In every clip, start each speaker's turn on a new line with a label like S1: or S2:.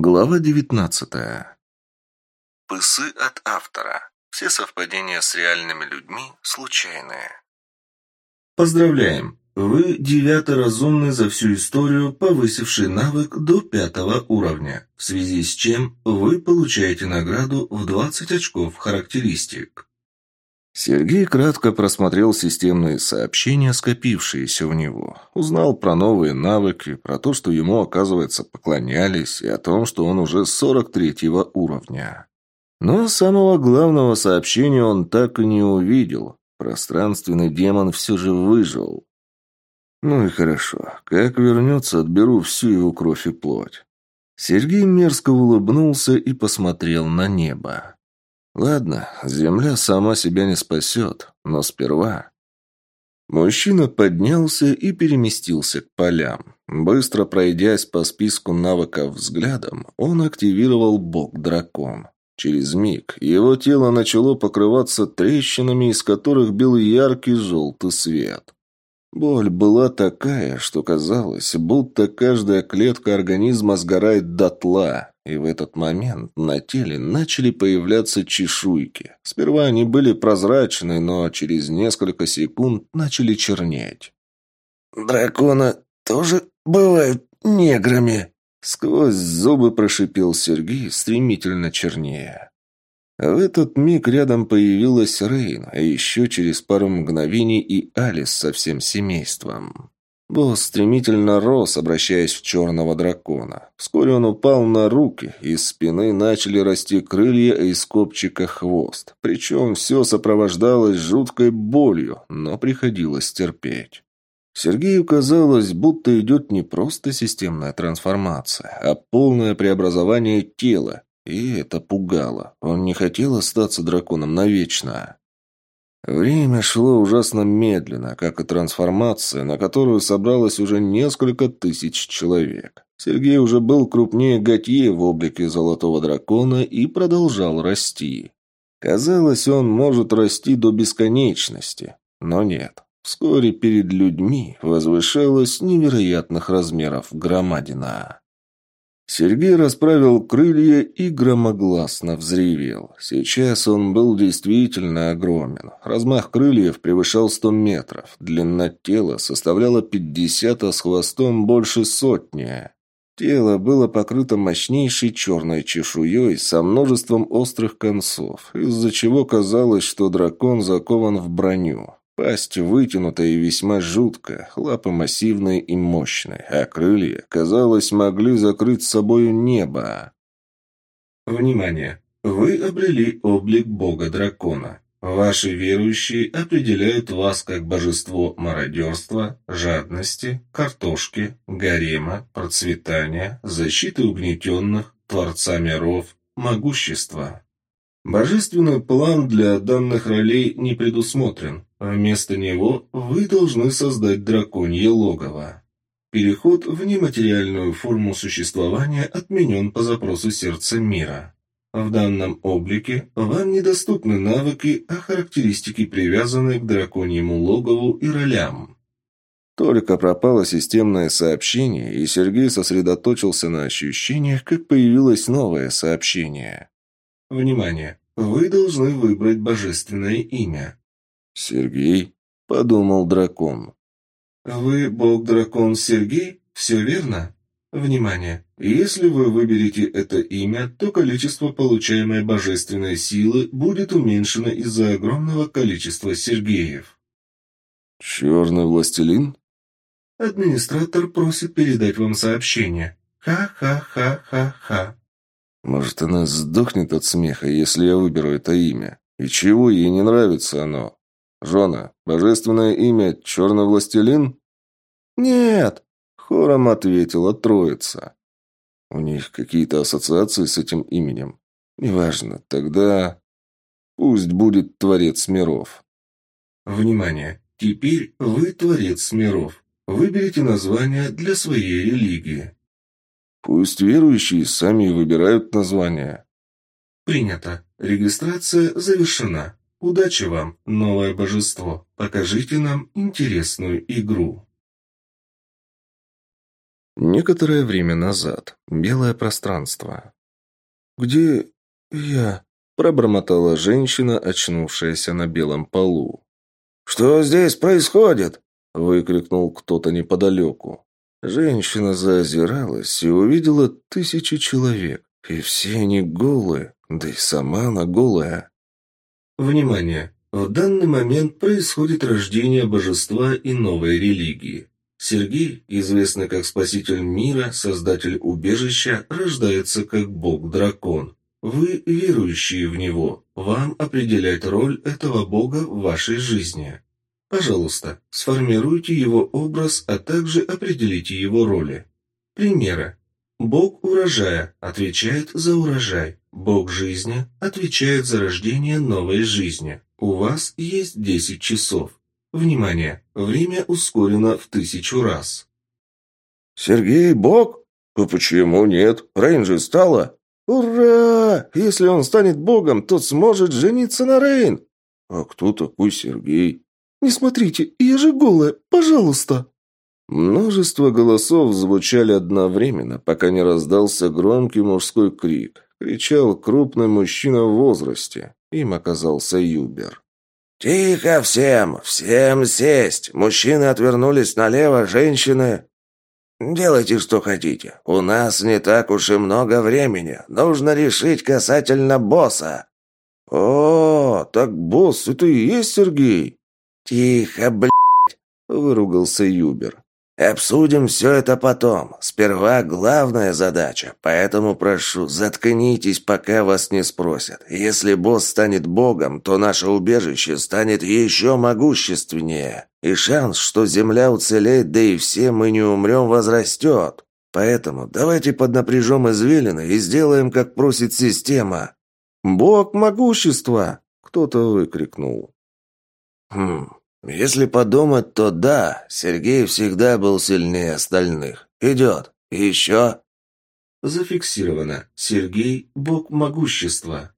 S1: Глава девятнадцатая. Пысы от автора. Все совпадения с реальными людьми случайные. Поздравляем! Вы девятый разумный за всю историю, повысивший навык до пятого уровня, в связи с чем вы получаете награду в 20 очков характеристик. Сергей кратко просмотрел системные сообщения, скопившиеся у него. Узнал про новые навыки, про то, что ему, оказывается, поклонялись, и о том, что он уже 43-го уровня. Но самого главного сообщения он так и не увидел. Пространственный демон все же выжил. Ну и хорошо. Как вернется, отберу всю его кровь и плоть. Сергей мерзко улыбнулся и посмотрел на небо. Ладно, земля сама себя не спасет, но сперва... Мужчина поднялся и переместился к полям. Быстро пройдясь по списку навыков взглядом, он активировал бог-дракон. Через миг его тело начало покрываться трещинами, из которых бил яркий желтый свет. Боль была такая, что казалось, будто каждая клетка организма сгорает дотла, и в этот момент на теле начали появляться чешуйки. Сперва они были прозрачны, но через несколько секунд начали чернеть.
S2: «Дракона тоже бывают неграми?»
S1: Сквозь зубы прошипел Сергей, стремительно чернее. В этот миг рядом появилась Рейн, а еще через пару мгновений и Алис со всем семейством. Босс стремительно рос, обращаясь в черного дракона. Вскоре он упал на руки, из спины начали расти крылья, а из копчика хвост. Причем все сопровождалось жуткой болью, но приходилось терпеть. Сергею казалось, будто идет не просто системная трансформация, а полное преобразование тела, и это пугало. Он не хотел остаться драконом навечно. Время шло ужасно медленно, как и трансформация, на которую собралось уже несколько тысяч человек. Сергей уже был крупнее Готье в облике золотого дракона и продолжал расти. Казалось, он может расти до бесконечности, но нет. Вскоре перед людьми возвышалась невероятных размеров громадина. Сергей расправил крылья и громогласно взревел. Сейчас он был действительно огромен. Размах крыльев превышал сто метров. Длина тела составляла пятьдесят, а с хвостом больше сотни. Тело было покрыто мощнейшей черной чешуей со множеством острых концов, из-за чего казалось, что дракон закован в броню. Пасть вытянутая и весьма жуткая, лапы массивные и мощные, а крылья, казалось, могли закрыть собою небо. Внимание! Вы обрели облик бога-дракона. Ваши верующие определяют вас как божество мародерства, жадности, картошки, гарема, процветания, защиты угнетенных, творца миров, могущества. Божественный план для данных ролей не предусмотрен. Вместо него вы должны создать драконье логово. Переход в нематериальную форму существования отменен по запросу сердца мира. В данном облике вам недоступны навыки, а характеристики привязаны к драконьему логову и ролям. Только пропало системное сообщение, и Сергей сосредоточился на ощущениях, как появилось новое сообщение. Внимание! Вы должны выбрать божественное имя. Сергей, подумал дракон. Вы бог-дракон Сергей? Все верно? Внимание! Если вы выберете это имя, то количество получаемой божественной силы будет уменьшено из-за огромного количества Сергеев. Черный властелин? Администратор просит передать вам сообщение. Ха-ха-ха-ха-ха. Может, она сдохнет от смеха, если я выберу это имя? И чего ей не нравится оно? Жона, божественное имя Черный Властелин? Нет, хором ответила троица. У них какие-то ассоциации с этим именем. Неважно, тогда пусть будет Творец миров. Внимание! Теперь вы Творец миров. Выберите название для своей религии. Пусть верующие сами выбирают название. Принято. Регистрация завершена. Удачи вам, новое божество. Покажите нам интересную игру. Некоторое время назад. Белое пространство. «Где я?» – пробормотала женщина, очнувшаяся на белом полу.
S2: «Что здесь происходит?»
S1: – выкрикнул кто-то неподалеку. Женщина заозиралась и увидела тысячи человек, и все они голые, да и сама она голая. Внимание! В данный момент происходит рождение божества и новой религии. Сергей, известный как спаситель мира, создатель убежища, рождается как бог-дракон. Вы верующие в него. Вам определять роль этого бога в вашей жизни. Пожалуйста, сформируйте его образ, а также определите его роли. Примеры. Бог урожая отвечает за урожай. Бог жизни отвечает за рождение новой жизни. У вас есть 10 часов. Внимание! Время ускорено в тысячу раз.
S2: «Сергей Бог? А почему нет? Рейн же стала!» «Ура! Если он станет богом, то сможет жениться на Рейн!»
S1: «А кто такой Сергей?»
S2: «Не смотрите, я же голая, пожалуйста!»
S1: Множество голосов звучали одновременно, пока не раздался громкий мужской крик. Кричал крупный мужчина в возрасте. Им оказался Юбер.
S2: «Тихо всем! Всем сесть! Мужчины отвернулись налево, женщины...» «Делайте, что хотите. У нас не так уж и много времени. Нужно решить касательно босса».
S1: «О, так босс, это и есть Сергей?»
S2: «Тихо, блядь!»
S1: – выругался Юбер.
S2: Обсудим все это потом. Сперва главная задача, поэтому прошу, заткнитесь, пока вас не спросят. Если босс станет богом, то наше убежище станет еще могущественнее. И шанс, что Земля уцелеет, да и все мы не умрем, возрастет. Поэтому давайте поднапряжем извилины и сделаем, как просит система.
S1: «Бог могущества!» – кто-то выкрикнул.
S2: «Хм, если подумать, то да, Сергей всегда был сильнее остальных. Идет. Еще?
S1: Зафиксировано. Сергей – бог могущества.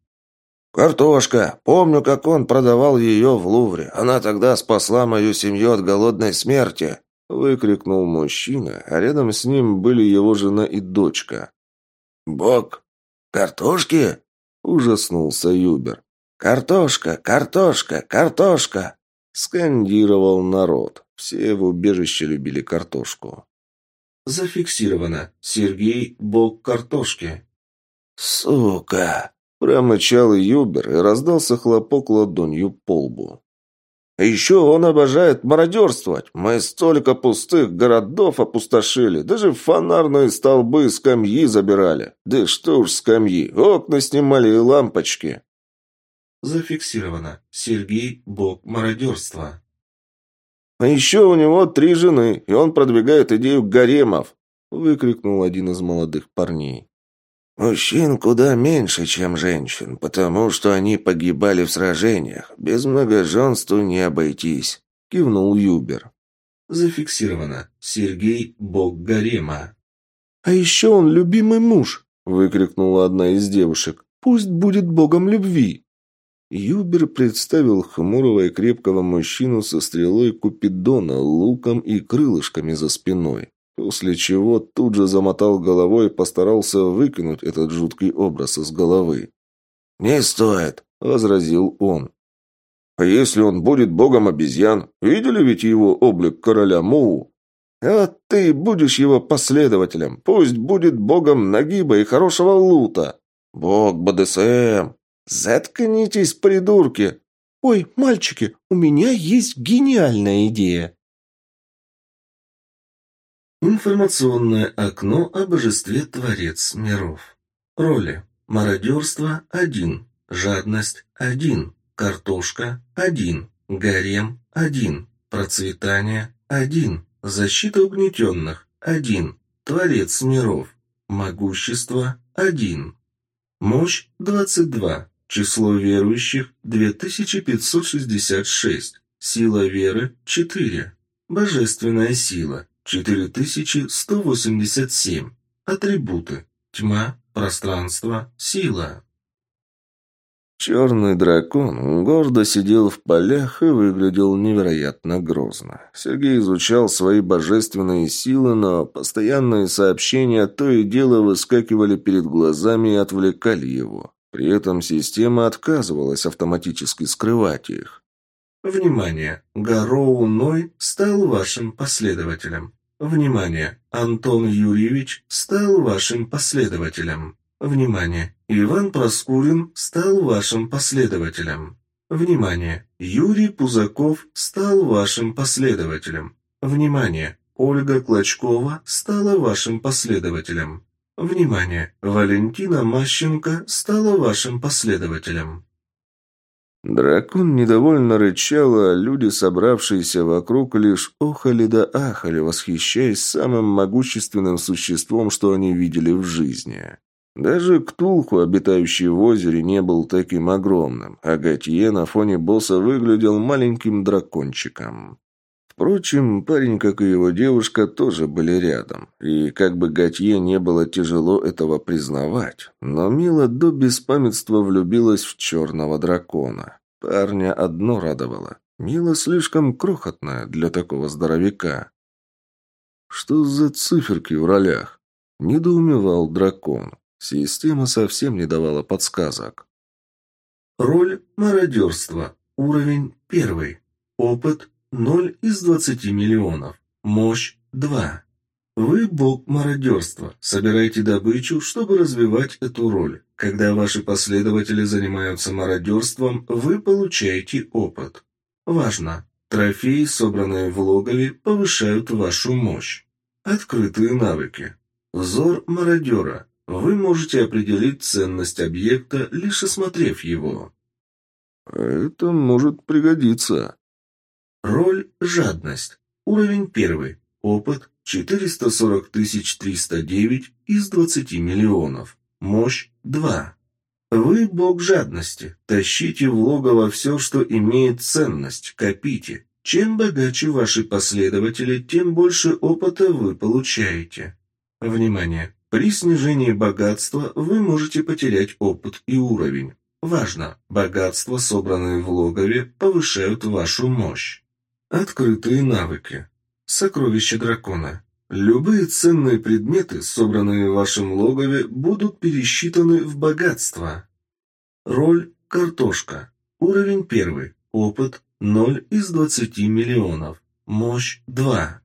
S2: «Картошка. Помню, как он продавал ее в Лувре. Она тогда спасла мою семью от голодной смерти», –
S1: выкрикнул мужчина, а рядом с ним были его жена и дочка.
S2: «Бог? Картошки?» – ужаснулся Юбер. «Картошка, картошка, картошка!»
S1: Скандировал народ. Все в убежище любили картошку. Зафиксировано. Сергей – бог картошки.
S2: «Сука!»
S1: – промычал Юбер и раздался хлопок ладонью по лбу. «Еще он обожает мародерствовать. Мы столько пустых городов опустошили. Даже фонарные столбы скамьи забирали. Да что уж скамьи, окна снимали и лампочки. Зафиксировано. Сергей – бог мародерства. «А еще у него три жены, и он продвигает идею гаремов!» – выкрикнул один из молодых парней.
S2: «Мужчин куда меньше, чем женщин, потому что они погибали в сражениях. Без многоженства не обойтись», – кивнул Юбер.
S1: «Зафиксировано. Сергей – бог гарема». «А еще он любимый муж!» – выкрикнула одна из девушек. «Пусть будет богом любви!» Юбер представил хмурого и крепкого мужчину со стрелой Купидона, луком и крылышками за спиной, после чего тут же замотал головой и постарался выкинуть этот жуткий образ из головы.
S2: «Не стоит», — возразил он.
S1: «А если он будет богом обезьян? Видели ведь его облик короля Муу?» «А ты будешь его последователем. Пусть будет богом нагиба и хорошего лута. Бог БДСМ, «Заткнитесь, придурки!» «Ой, мальчики, у меня есть гениальная идея!» Информационное окно о божестве Творец миров. Роли. Мародерство – 1. Жадность – 1. Картошка – 1. Гарем – 1. Процветание – 1. Защита угнетенных – 1. Творец миров. Могущество – 1. Мощь – 22. Число верующих – 2566. Сила веры – 4. Божественная сила – 4187. Атрибуты – тьма, пространство, сила. Черный дракон гордо сидел в полях и выглядел невероятно грозно. Сергей изучал свои божественные силы, но постоянные сообщения то и дело выскакивали перед глазами и отвлекали его. При этом система отказывалась автоматически скрывать их.
S3: Внимание! Гароу Ной стал вашим последователем. Внимание! Антон Юрьевич стал вашим последователем. Внимание! Иван Проскурин стал вашим последователем. Внимание! Юрий Пузаков стал вашим последователем. Внимание! Ольга Клочкова стала вашим последователем. Внимание! Валентина Мащенко стала вашим последователем.
S1: Дракон недовольно рычал, а люди, собравшиеся вокруг, лишь охали да ахали, восхищаясь самым могущественным существом, что они видели в жизни. Даже Ктулху, обитающий в озере, не был таким огромным, а Готье на фоне босса выглядел маленьким дракончиком. Впрочем, парень, как и его девушка, тоже были рядом. И как бы Готье не было тяжело этого признавать, но Мила до беспамятства влюбилась в черного дракона. Парня одно радовало. Мила слишком крохотная для такого здоровяка. «Что за циферки в ролях?» – недоумевал дракон. Система совсем не давала подсказок.
S3: Роль мародерства. Уровень первый. Опыт 0 из 20 миллионов. Мощь 2. Вы бог мародерства. Собирайте добычу, чтобы развивать эту роль. Когда ваши последователи занимаются мародерством, вы получаете опыт. Важно! Трофеи, собранные в логове, повышают вашу мощь. Открытые навыки. Взор мародера. Вы можете определить ценность объекта, лишь осмотрев его.
S1: Это может пригодиться.
S3: Роль «Жадность». Уровень первый. Опыт 440 309 из 20 миллионов. Мощь 2. Вы бог жадности. Тащите в логово все, что имеет ценность. Копите. Чем богаче ваши последователи, тем больше опыта вы получаете. Внимание! При снижении богатства вы можете потерять опыт и уровень. Важно, богатства, собранные в логове, повышают вашу мощь. Открытые навыки. Сокровища дракона. Любые ценные предметы, собранные в вашем логове, будут пересчитаны в богатство. Роль «Картошка». Уровень 1. Опыт 0 из 20 миллионов. Мощь 2.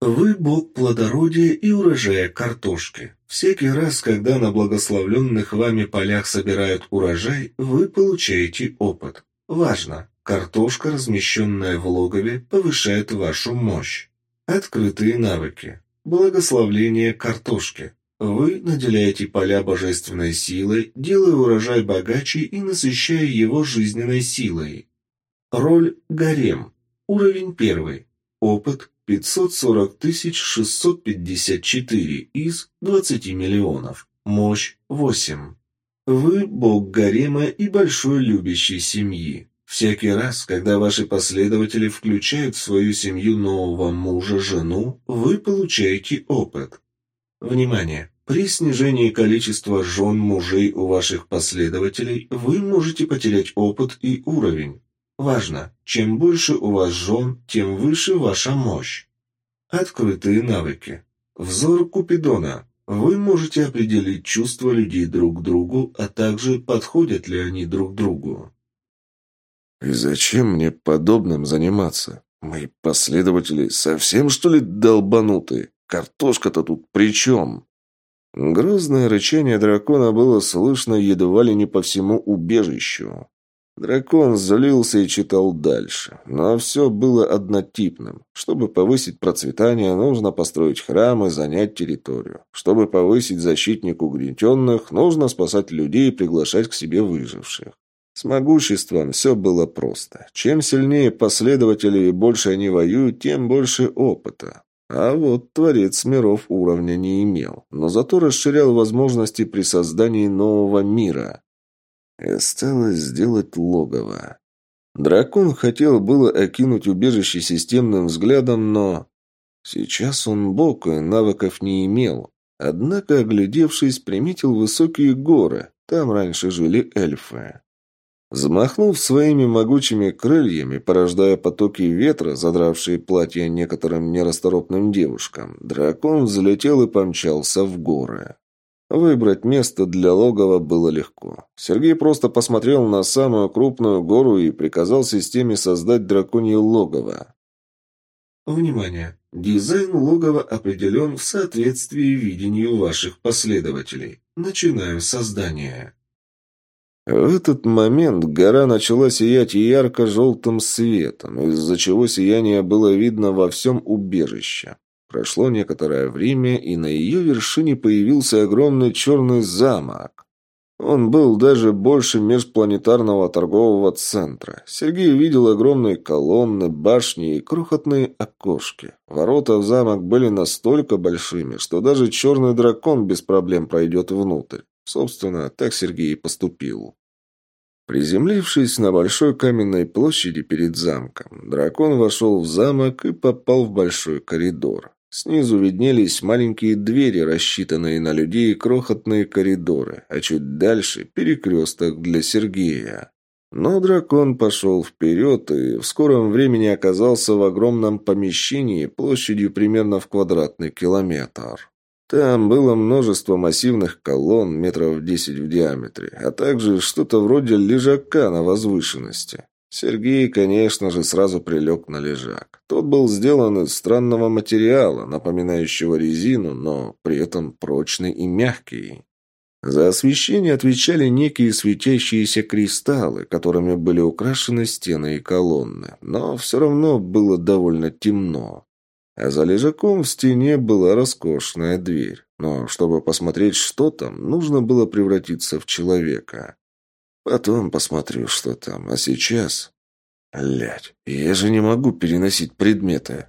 S3: Вы бог плодородия и урожая картошки. Всякий раз, когда на благословленных вами полях собирают урожай, вы получаете опыт. Важно! Картошка, размещенная в логове, повышает вашу мощь. Открытые навыки. Благословление картошки. Вы наделяете поля божественной силой, делая урожай богаче и насыщая его жизненной силой. Роль Гарем. Уровень первый. Опыт 540 654 из 20 миллионов. Мощь 8. Вы бог гарема и большой любящей семьи. Всякий раз, когда ваши последователи включают в свою семью нового мужа, жену, вы получаете опыт. Внимание! При снижении количества жен мужей у ваших последователей вы можете потерять опыт и уровень. Важно, чем больше у вас жен, тем выше ваша мощь. Открытые навыки. Взор Купидона. Вы можете определить чувства людей друг к другу, а также подходят ли они друг другу.
S1: И зачем мне подобным заниматься? Мои последователи совсем, что ли, долбанутые? Картошка-то тут при чем? Грозное рычание дракона было слышно едва ли не по всему убежищу. Дракон злился и читал дальше, но все было однотипным. Чтобы повысить процветание, нужно построить храм и занять территорию. Чтобы повысить защитник угнетенных, нужно спасать людей и приглашать к себе выживших. С могуществом все было просто. Чем сильнее последователи и больше они воюют, тем больше опыта. А вот Творец миров уровня не имел, но зато расширял возможности при создании нового мира. И осталось сделать логово. Дракон хотел было окинуть убежище системным взглядом, но... Сейчас он бог и навыков не имел. Однако, оглядевшись, приметил высокие горы. Там раньше жили эльфы. Взмахнув своими могучими крыльями, порождая потоки ветра, задравшие платья некоторым нерасторопным девушкам, дракон взлетел и помчался в горы. Выбрать место для логова было легко. Сергей просто посмотрел на самую крупную гору и приказал системе создать драконье логово.
S3: Внимание! Дизайн логова определен в соответствии видению ваших последователей. Начинаю создание.
S1: В этот момент гора начала сиять ярко-желтым светом, из-за чего сияние было видно во всем убежище. Прошло некоторое время, и на ее вершине появился огромный черный замок. Он был даже больше межпланетарного торгового центра. Сергей видел огромные колонны, башни и крохотные окошки. Ворота в замок были настолько большими, что даже черный дракон без проблем пройдет внутрь. Собственно, так Сергей и поступил. Приземлившись на большой каменной площади перед замком, дракон вошел в замок и попал в большой коридор. Снизу виднелись маленькие двери, рассчитанные на людей, и крохотные коридоры, а чуть дальше – перекресток для Сергея. Но дракон пошел вперед и в скором времени оказался в огромном помещении площадью примерно в квадратный километр. Там было множество массивных колонн метров десять в диаметре, а также что-то вроде лежака на возвышенности. Сергей, конечно же, сразу прилег на лежак. Тот был сделан из странного материала, напоминающего резину, но при этом прочный и мягкий. За освещение отвечали некие светящиеся кристаллы, которыми были украшены стены и колонны, но все равно было довольно темно. А за лежаком в стене была роскошная дверь. Но чтобы посмотреть, что там, нужно было превратиться в человека. Потом посмотрю, что там. А сейчас... Блядь, я же не могу переносить предметы.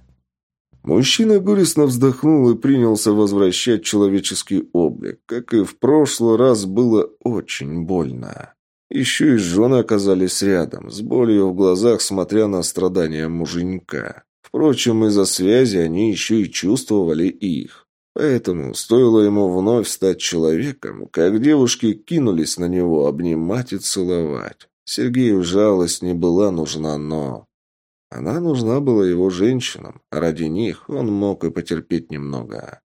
S1: Мужчина горестно вздохнул и принялся возвращать человеческий облик. Как и в прошлый раз, было очень больно. Еще и жены оказались рядом, с болью в глазах, смотря на страдания муженька. Впрочем, из-за связи они еще и чувствовали их. Поэтому стоило ему вновь стать человеком, как девушки кинулись на него обнимать и целовать. Сергею жалость не была нужна, но... Она нужна была его женщинам, а ради них он мог и потерпеть немного.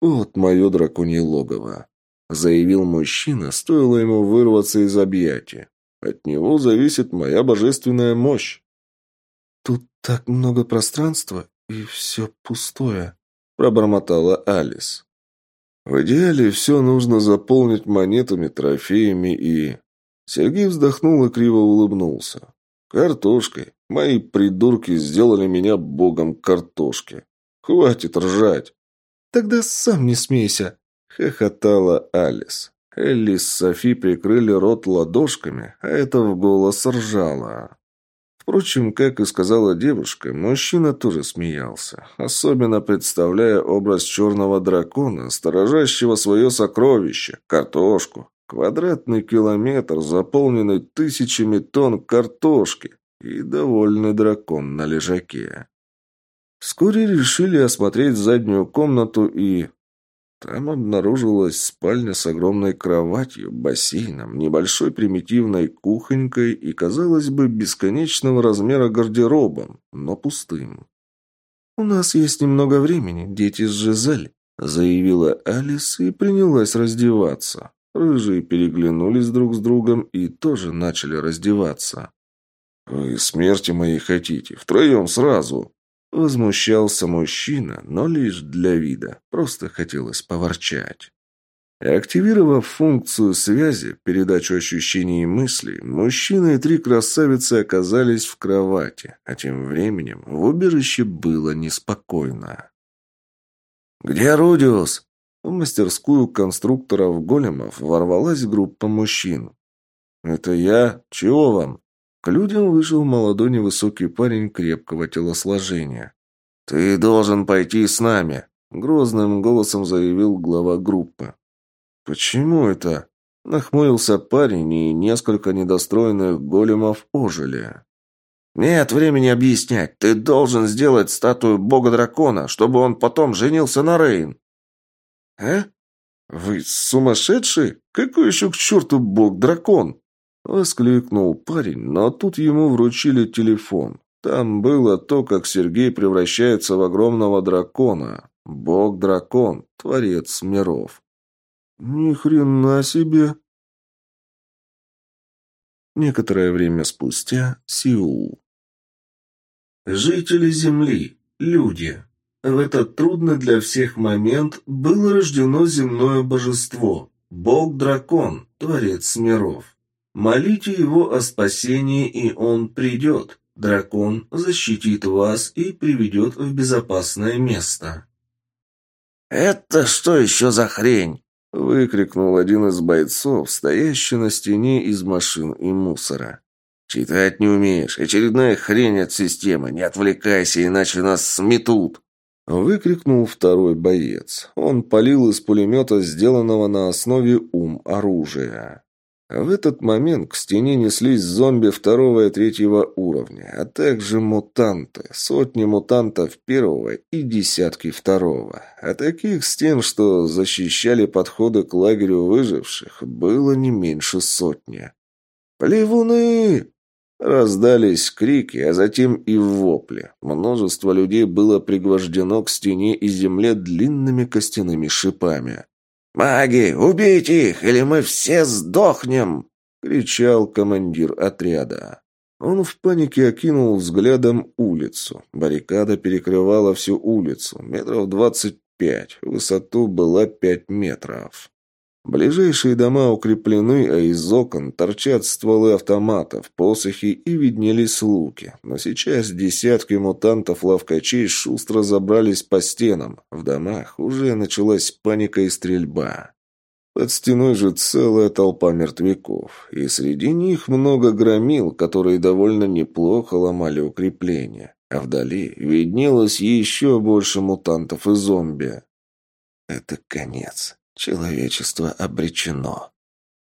S1: «Вот мое драконье логово», — заявил мужчина, стоило ему вырваться из объятия. «От него зависит моя божественная мощь».
S4: «Тут так много пространства, и все пустое», —
S1: пробормотала Алис. «В идеале все нужно заполнить монетами, трофеями и...» Сергей вздохнул и криво улыбнулся. «Картошкой. Мои придурки сделали меня богом картошки. Хватит ржать!»
S4: «Тогда сам не смейся!»
S1: — хохотала Алис. Элли с Софи прикрыли рот ладошками, а это в голос ржала. Впрочем, как и сказала девушка, мужчина тоже смеялся, особенно представляя образ черного дракона, сторожащего свое сокровище – картошку. Квадратный километр, заполненный тысячами тонн картошки, и довольный дракон на лежаке. Вскоре решили осмотреть заднюю комнату и там обнаружилась спальня с огромной кроватью, бассейном, небольшой примитивной кухонькой и, казалось бы, бесконечного размера гардеробом, но пустым.
S4: «У нас есть немного времени, дети с Жизель», — заявила Алис и принялась раздеваться.
S1: Рыжие переглянулись друг с другом и тоже начали раздеваться. «Вы смерти моей хотите? Втроем сразу!» Возмущался мужчина, но лишь для вида. Просто хотелось поворчать. Активировав функцию связи, передачу ощущений и мыслей, мужчина и три красавицы оказались в кровати, а тем временем в убежище было неспокойно.
S2: «Где Рудиус?»
S1: В мастерскую конструкторов големов ворвалась группа мужчин. «Это я? Чего вам?» К людям вышел молодой невысокий парень крепкого телосложения.
S2: «Ты должен пойти с нами», —
S1: грозным голосом заявил глава группы. «Почему это?» — нахмурился парень, и несколько недостроенных големов ожили.
S2: «Нет времени объяснять. Ты должен сделать статую бога-дракона, чтобы он потом женился на Рейн».
S1: «А? Вы сумасшедший? Какой еще к черту бог-дракон?» – воскликнул парень, но тут ему вручили телефон. Там было то, как Сергей превращается в огромного дракона. Бог-дракон, творец миров. Ни хрена себе! Некоторое время спустя Сеул.
S3: Жители Земли, люди. В этот трудный для всех момент было рождено земное божество, Бог-дракон, Творец миров. Молите его о спасении, и он придет. Дракон защитит вас и приведет в безопасное место.
S2: «Это что еще за хрень?»
S1: – выкрикнул один из бойцов, стоящий на стене из машин и мусора.
S2: «Читать не умеешь. Очередная хрень от системы. Не отвлекайся, иначе нас сметут».
S1: Выкрикнул второй боец. Он палил из пулемета, сделанного на основе ум оружия. В этот момент к стене неслись зомби второго и третьего уровня, а также мутанты, сотни мутантов первого и десятки второго. А таких стен, что защищали подходы к лагерю выживших, было не меньше сотни. «Плевуны!» Раздались крики, а затем и вопли. Множество людей было пригвождено к стене и земле длинными костяными шипами.
S2: «Маги, убейте их, или мы все сдохнем!»
S1: — кричал командир отряда. Он в панике окинул взглядом улицу. Баррикада перекрывала всю улицу, метров двадцать пять, высоту была пять метров. Ближайшие дома укреплены, а из окон торчат стволы автоматов, посохи и виднелись луки. Но сейчас десятки мутантов-ловкачей шустро забрались по стенам. В домах уже началась паника и стрельба. Под стеной же целая толпа мертвяков, и среди них много громил, которые довольно неплохо ломали укрепления. А вдали виднелось еще больше мутантов и зомби. Это конец. Человечество обречено.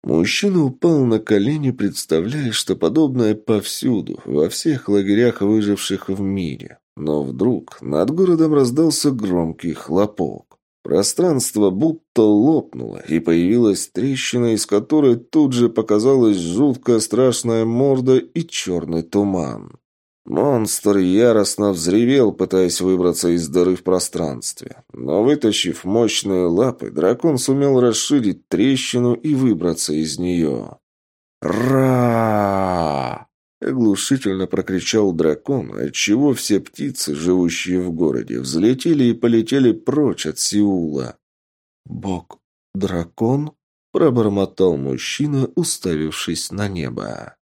S1: Мужчина упал на колени, представляя, что подобное повсюду, во всех лагерях выживших в мире. Но вдруг над городом раздался громкий хлопок. Пространство будто лопнуло, и появилась трещина, из которой тут же показалась жуткая страшная морда и черный туман. Монстр яростно взревел, пытаясь выбраться из дыры в пространстве. Но вытащив мощные лапы, дракон сумел расширить трещину и выбраться из нее. «Ра!» — оглушительно прокричал дракон, отчего все птицы, живущие в городе, взлетели и полетели прочь от Сеула. «Бог, дракон?» — пробормотал мужчина, уставившись на небо.